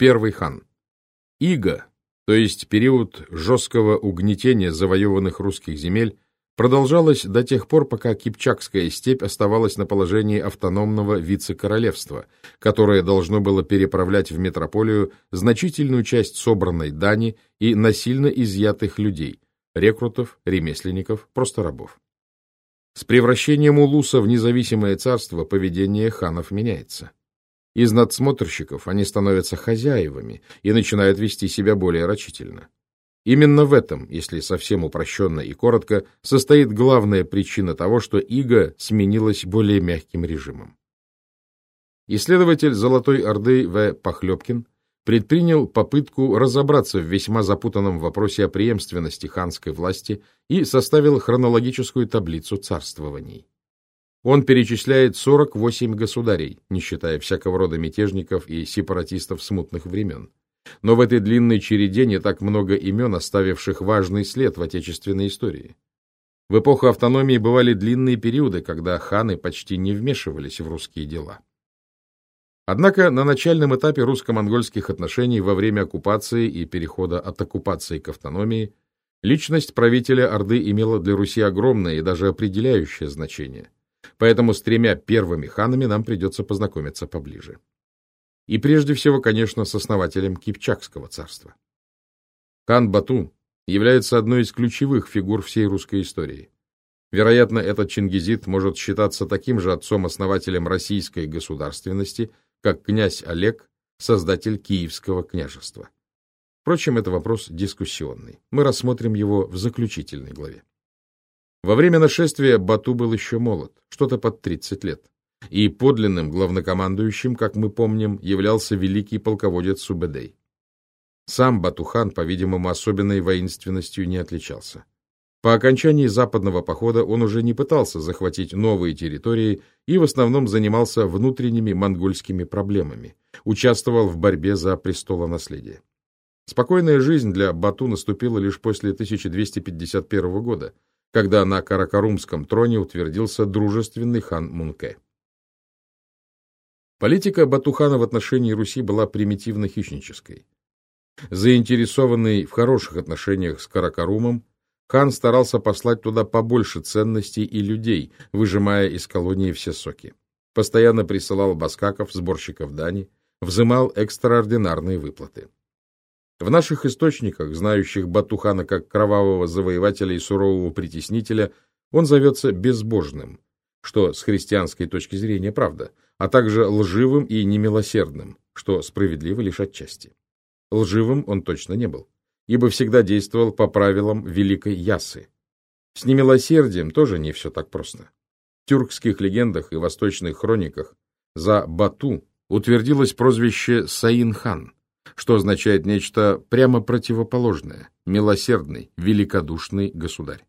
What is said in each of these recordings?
Первый хан. Иго, то есть период жесткого угнетения завоеванных русских земель, продолжалось до тех пор, пока Кипчакская степь оставалась на положении автономного вице-королевства, которое должно было переправлять в метрополию значительную часть собранной дани и насильно изъятых людей – рекрутов, ремесленников, просто рабов. С превращением Улуса в независимое царство поведение ханов меняется. Из надсмотрщиков они становятся хозяевами и начинают вести себя более рачительно. Именно в этом, если совсем упрощенно и коротко, состоит главная причина того, что иго сменилась более мягким режимом. Исследователь Золотой Орды В. Похлебкин предпринял попытку разобраться в весьма запутанном вопросе о преемственности ханской власти и составил хронологическую таблицу царствований. Он перечисляет 48 государей, не считая всякого рода мятежников и сепаратистов смутных времен. Но в этой длинной череде не так много имен, оставивших важный след в отечественной истории. В эпоху автономии бывали длинные периоды, когда ханы почти не вмешивались в русские дела. Однако на начальном этапе русско-монгольских отношений во время оккупации и перехода от оккупации к автономии личность правителя Орды имела для Руси огромное и даже определяющее значение – Поэтому с тремя первыми ханами нам придется познакомиться поближе. И прежде всего, конечно, с основателем Кипчакского царства. Хан Бату является одной из ключевых фигур всей русской истории. Вероятно, этот чингизит может считаться таким же отцом-основателем российской государственности, как князь Олег, создатель Киевского княжества. Впрочем, это вопрос дискуссионный. Мы рассмотрим его в заключительной главе. Во время нашествия Бату был еще молод, что-то под 30 лет, и подлинным главнокомандующим, как мы помним, являлся великий полководец Субедей. Сам Батухан, по-видимому, особенной воинственностью не отличался. По окончании западного похода он уже не пытался захватить новые территории и в основном занимался внутренними монгольскими проблемами, участвовал в борьбе за престолонаследие. Спокойная жизнь для Бату наступила лишь после 1251 года, когда на Каракарумском троне утвердился дружественный хан Мунке. Политика Батухана в отношении Руси была примитивно-хищнической. Заинтересованный в хороших отношениях с Каракарумом, хан старался послать туда побольше ценностей и людей, выжимая из колонии все соки. Постоянно присылал баскаков, сборщиков дани, взымал экстраординарные выплаты. В наших источниках, знающих Батухана как кровавого завоевателя и сурового притеснителя, он зовется безбожным, что с христианской точки зрения правда, а также лживым и немилосердным, что справедливо лишь отчасти. Лживым он точно не был, ибо всегда действовал по правилам Великой Ясы. С немилосердием тоже не все так просто. В тюркских легендах и восточных хрониках за Бату утвердилось прозвище Саин-хан – что означает нечто прямо противоположное – милосердный, великодушный государь.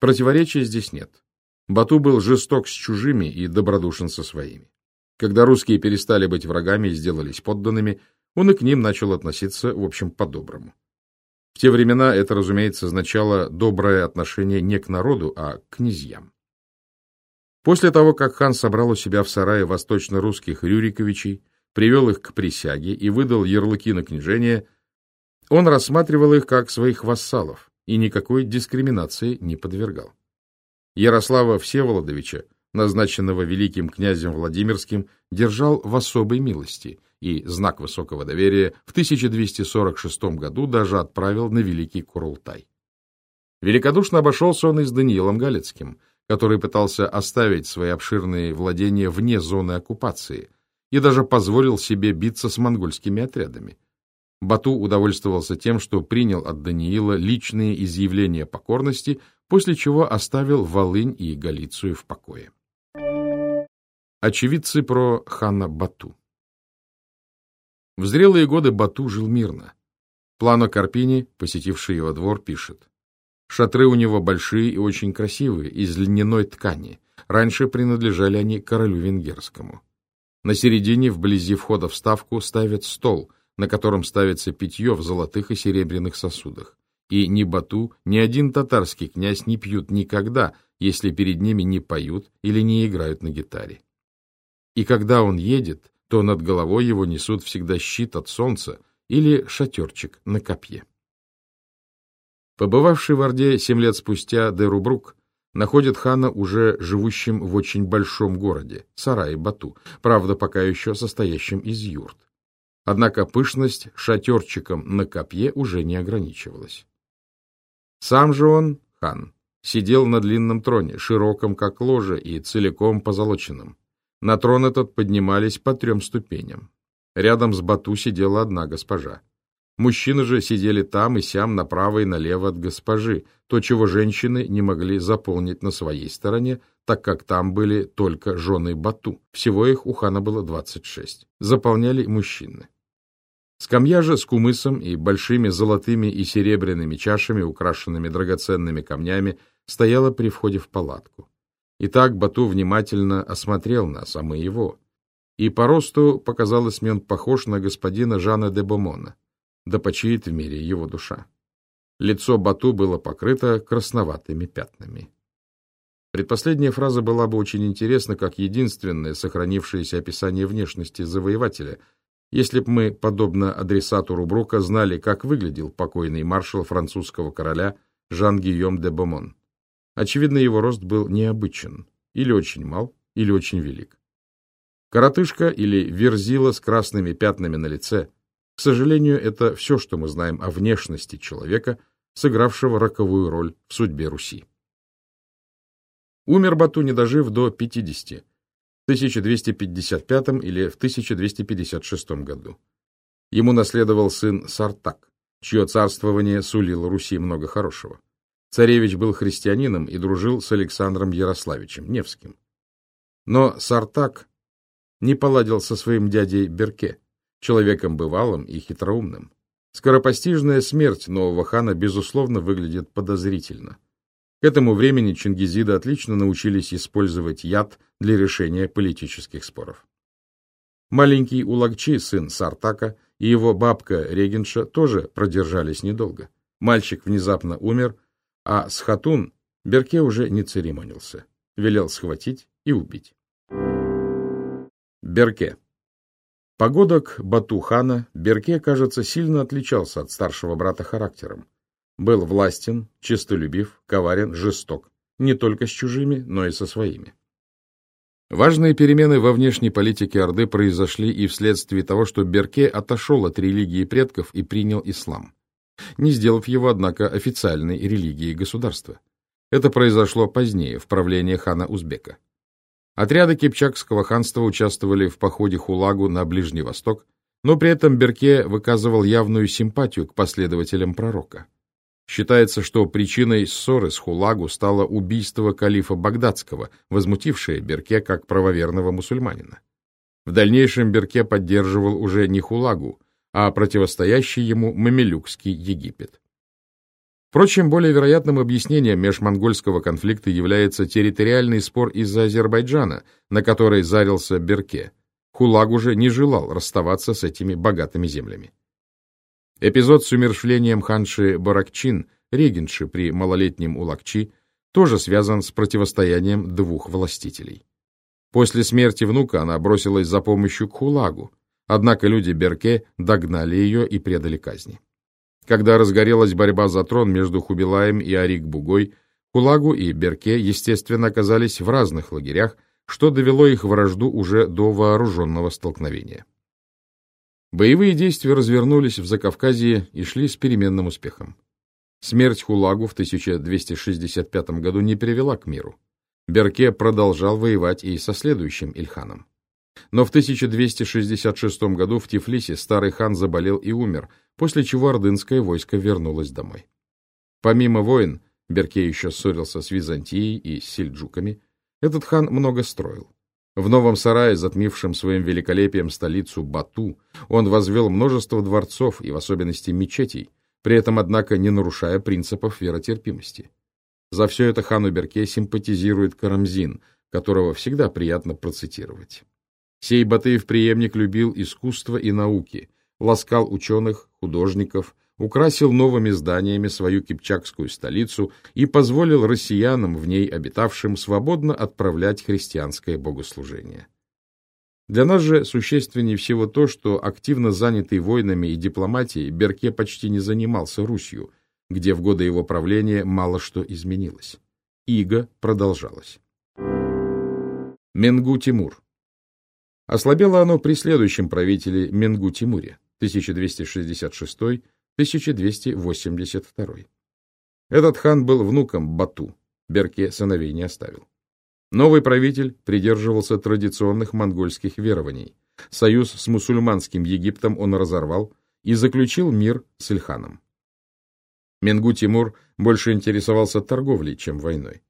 Противоречия здесь нет. Бату был жесток с чужими и добродушен со своими. Когда русские перестали быть врагами и сделались подданными, он и к ним начал относиться, в общем, по-доброму. В те времена это, разумеется, означало доброе отношение не к народу, а к князьям. После того, как хан собрал у себя в сарае восточно-русских Рюриковичей, привел их к присяге и выдал ярлыки на княжение, он рассматривал их как своих вассалов и никакой дискриминации не подвергал. Ярослава Всеволодовича, назначенного великим князем Владимирским, держал в особой милости и знак высокого доверия в 1246 году даже отправил на Великий Курултай. Великодушно обошелся он и с Даниилом Галицким, который пытался оставить свои обширные владения вне зоны оккупации – и даже позволил себе биться с монгольскими отрядами. Бату удовольствовался тем, что принял от Даниила личные изъявления покорности, после чего оставил Волынь и Галицию в покое. Очевидцы про хана Бату В зрелые годы Бату жил мирно. Плано Карпини, посетивший его двор, пишет. Шатры у него большие и очень красивые, из льняной ткани. Раньше принадлежали они королю венгерскому. На середине, вблизи входа в ставку, ставят стол, на котором ставится питье в золотых и серебряных сосудах. И ни Бату, ни один татарский князь не пьют никогда, если перед ними не поют или не играют на гитаре. И когда он едет, то над головой его несут всегда щит от солнца или шатерчик на копье. Побывавший в Орде семь лет спустя Дерубрук находит хана уже живущим в очень большом городе, Сарае-Бату, правда, пока еще состоящим из юрт. Однако пышность шатерчиком на копье уже не ограничивалась. Сам же он, хан, сидел на длинном троне, широком как ложе и целиком позолоченном. На трон этот поднимались по трем ступеням. Рядом с Бату сидела одна госпожа. Мужчины же сидели там и сям направо и налево от госпожи, то, чего женщины не могли заполнить на своей стороне, так как там были только жены Бату. Всего их у хана было 26. Заполняли мужчины. Скамья же с кумысом и большими золотыми и серебряными чашами, украшенными драгоценными камнями, стояла при входе в палатку. Итак, Бату внимательно осмотрел нас, а мы его. И по росту показалось мне он похож на господина Жана де Бомона да почиет в мире его душа. Лицо Бату было покрыто красноватыми пятнами. Предпоследняя фраза была бы очень интересна, как единственное сохранившееся описание внешности завоевателя, если б мы, подобно адресату Рубрука, знали, как выглядел покойный маршал французского короля Жан-Гийом де Бомон. Очевидно, его рост был необычен, или очень мал, или очень велик. Коротышка или верзила с красными пятнами на лице – к сожалению, это все, что мы знаем о внешности человека, сыгравшего роковую роль в судьбе Руси. Умер Бату, не дожив до 50, в 1255 или в 1256 году. Ему наследовал сын Сартак, чье царствование сулило Руси много хорошего. Царевич был христианином и дружил с Александром Ярославичем Невским. Но Сартак не поладил со своим дядей Берке, человеком бывалым и хитроумным. Скоропостижная смерть нового хана, безусловно, выглядит подозрительно. К этому времени чингизиды отлично научились использовать яд для решения политических споров. Маленький Улагчи, сын Сартака, и его бабка Регенша тоже продержались недолго. Мальчик внезапно умер, а с Хатун Берке уже не церемонился. Велел схватить и убить. Берке Погодок Бату-хана Берке, кажется, сильно отличался от старшего брата характером. Был властен, честолюбив, коварен, жесток, не только с чужими, но и со своими. Важные перемены во внешней политике Орды произошли и вследствие того, что Берке отошел от религии предков и принял ислам, не сделав его, однако, официальной религией государства. Это произошло позднее, в правлении хана Узбека. Отряды Кипчакского ханства участвовали в походе Хулагу на Ближний Восток, но при этом Берке выказывал явную симпатию к последователям пророка. Считается, что причиной ссоры с Хулагу стало убийство калифа Багдадского, возмутившее Берке как правоверного мусульманина. В дальнейшем Берке поддерживал уже не Хулагу, а противостоящий ему Мамилюкский Египет. Впрочем, более вероятным объяснением межмонгольского конфликта является территориальный спор из-за Азербайджана, на который зарился Берке. Хулаг уже не желал расставаться с этими богатыми землями. Эпизод с умершвлением ханши Баракчин, регенши при малолетнем Улакчи, тоже связан с противостоянием двух властителей. После смерти внука она бросилась за помощью к Хулагу, однако люди Берке догнали ее и предали казни. Когда разгорелась борьба за трон между Хубилаем и Арик-Бугой, Хулагу и Берке, естественно, оказались в разных лагерях, что довело их вражду уже до вооруженного столкновения. Боевые действия развернулись в Закавказье и шли с переменным успехом. Смерть Хулагу в 1265 году не привела к миру. Берке продолжал воевать и со следующим Ильханом. Но в 1266 году в Тифлисе старый хан заболел и умер, после чего ордынское войско вернулось домой. Помимо войн, Берке еще ссорился с Византией и с сельджуками, этот хан много строил. В новом сарае, затмившем своим великолепием столицу Бату, он возвел множество дворцов и в особенности мечетей, при этом, однако, не нарушая принципов веротерпимости. За все это хану Берке симпатизирует Карамзин, которого всегда приятно процитировать. Сей Батыев преемник любил искусство и науки, ласкал ученых, художников, украсил новыми зданиями свою кипчакскую столицу и позволил россиянам, в ней обитавшим, свободно отправлять христианское богослужение. Для нас же существеннее всего то, что активно занятый войнами и дипломатией Берке почти не занимался Русью, где в годы его правления мало что изменилось. Иго продолжалась. Менгу Тимур Ослабело оно при следующем правителе Менгу Тимуре 1266-1282. Этот хан был внуком Бату, Берке сыновей не оставил. Новый правитель придерживался традиционных монгольских верований. Союз с мусульманским Египтом он разорвал и заключил мир с Ильханом. Менгу Тимур больше интересовался торговлей, чем войной.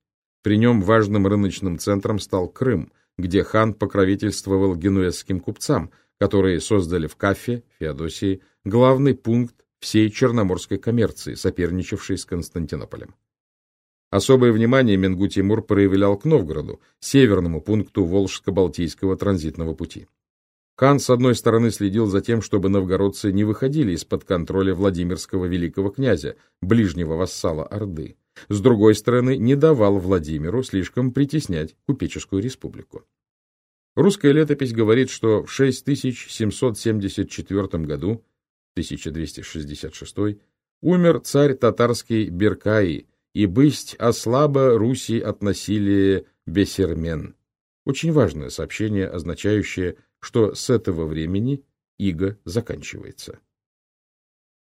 При нем важным рыночным центром стал Крым, где хан покровительствовал генуэзским купцам, которые создали в Кафе, Феодосии, главный пункт всей черноморской коммерции, соперничавшей с Константинополем. Особое внимание Менгу Тимур проявлял к Новгороду, северному пункту Волжско-Балтийского транзитного пути. Хан, с одной стороны, следил за тем, чтобы новгородцы не выходили из-под контроля Владимирского великого князя, ближнего вассала Орды. С другой стороны, не давал Владимиру слишком притеснять купеческую республику. Русская летопись говорит, что в 6774 году, 1266, умер царь татарский Беркаи, и бысть ослаба Руси от насилия Бесермен. Очень важное сообщение, означающее что с этого времени иго заканчивается.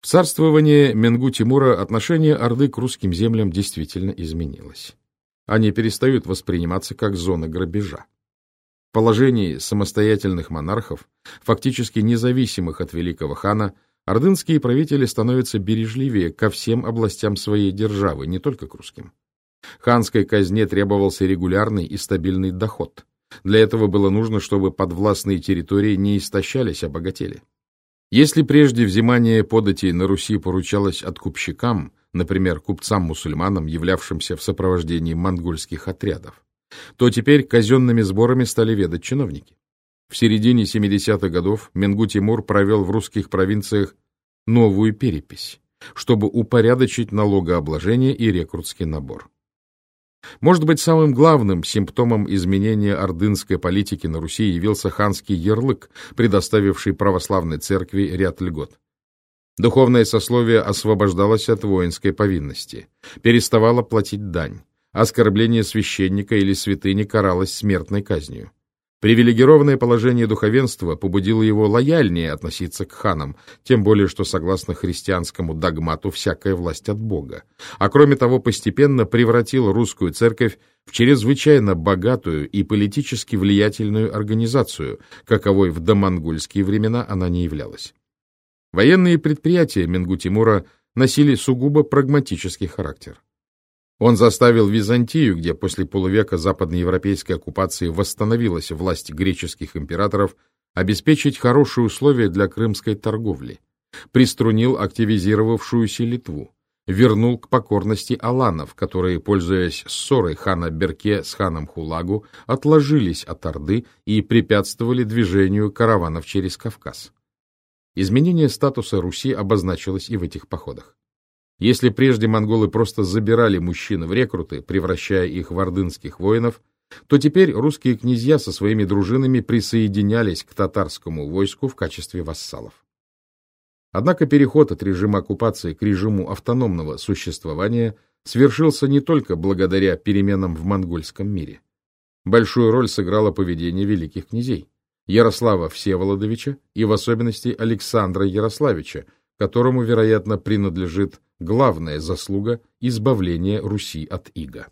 В царствование Менгу Тимура отношение Орды к русским землям действительно изменилось. Они перестают восприниматься как зона грабежа. В положении самостоятельных монархов, фактически независимых от великого хана, ордынские правители становятся бережливее ко всем областям своей державы, не только к русским. Ханской казне требовался регулярный и стабильный доход, для этого было нужно, чтобы подвластные территории не истощались, а богатели. Если прежде взимание податей на Руси поручалось откупщикам, например, купцам-мусульманам, являвшимся в сопровождении монгольских отрядов, то теперь казенными сборами стали ведать чиновники. В середине 70-х годов Менгу Тимур провел в русских провинциях новую перепись, чтобы упорядочить налогообложение и рекрутский набор. Может быть, самым главным симптомом изменения ордынской политики на Руси явился ханский ярлык, предоставивший православной церкви ряд льгот. Духовное сословие освобождалось от воинской повинности, переставало платить дань, оскорбление священника или святыни каралось смертной казнью. Привилегированное положение духовенства побудило его лояльнее относиться к ханам, тем более что, согласно христианскому догмату, всякая власть от Бога. А кроме того, постепенно превратил русскую церковь в чрезвычайно богатую и политически влиятельную организацию, каковой в домонгольские времена она не являлась. Военные предприятия Менгу-Тимура носили сугубо прагматический характер. Он заставил Византию, где после полувека западноевропейской оккупации восстановилась власть греческих императоров, обеспечить хорошие условия для крымской торговли, приструнил активизировавшуюся Литву, вернул к покорности аланов, которые, пользуясь ссорой хана Берке с ханом Хулагу, отложились от Орды и препятствовали движению караванов через Кавказ. Изменение статуса Руси обозначилось и в этих походах. Если прежде монголы просто забирали мужчин в рекруты, превращая их в ордынских воинов, то теперь русские князья со своими дружинами присоединялись к татарскому войску в качестве вассалов. Однако переход от режима оккупации к режиму автономного существования свершился не только благодаря переменам в монгольском мире. Большую роль сыграло поведение великих князей Ярослава Всеволодовича и в особенности Александра Ярославича, которому, вероятно, принадлежит главная заслуга избавления Руси от ига.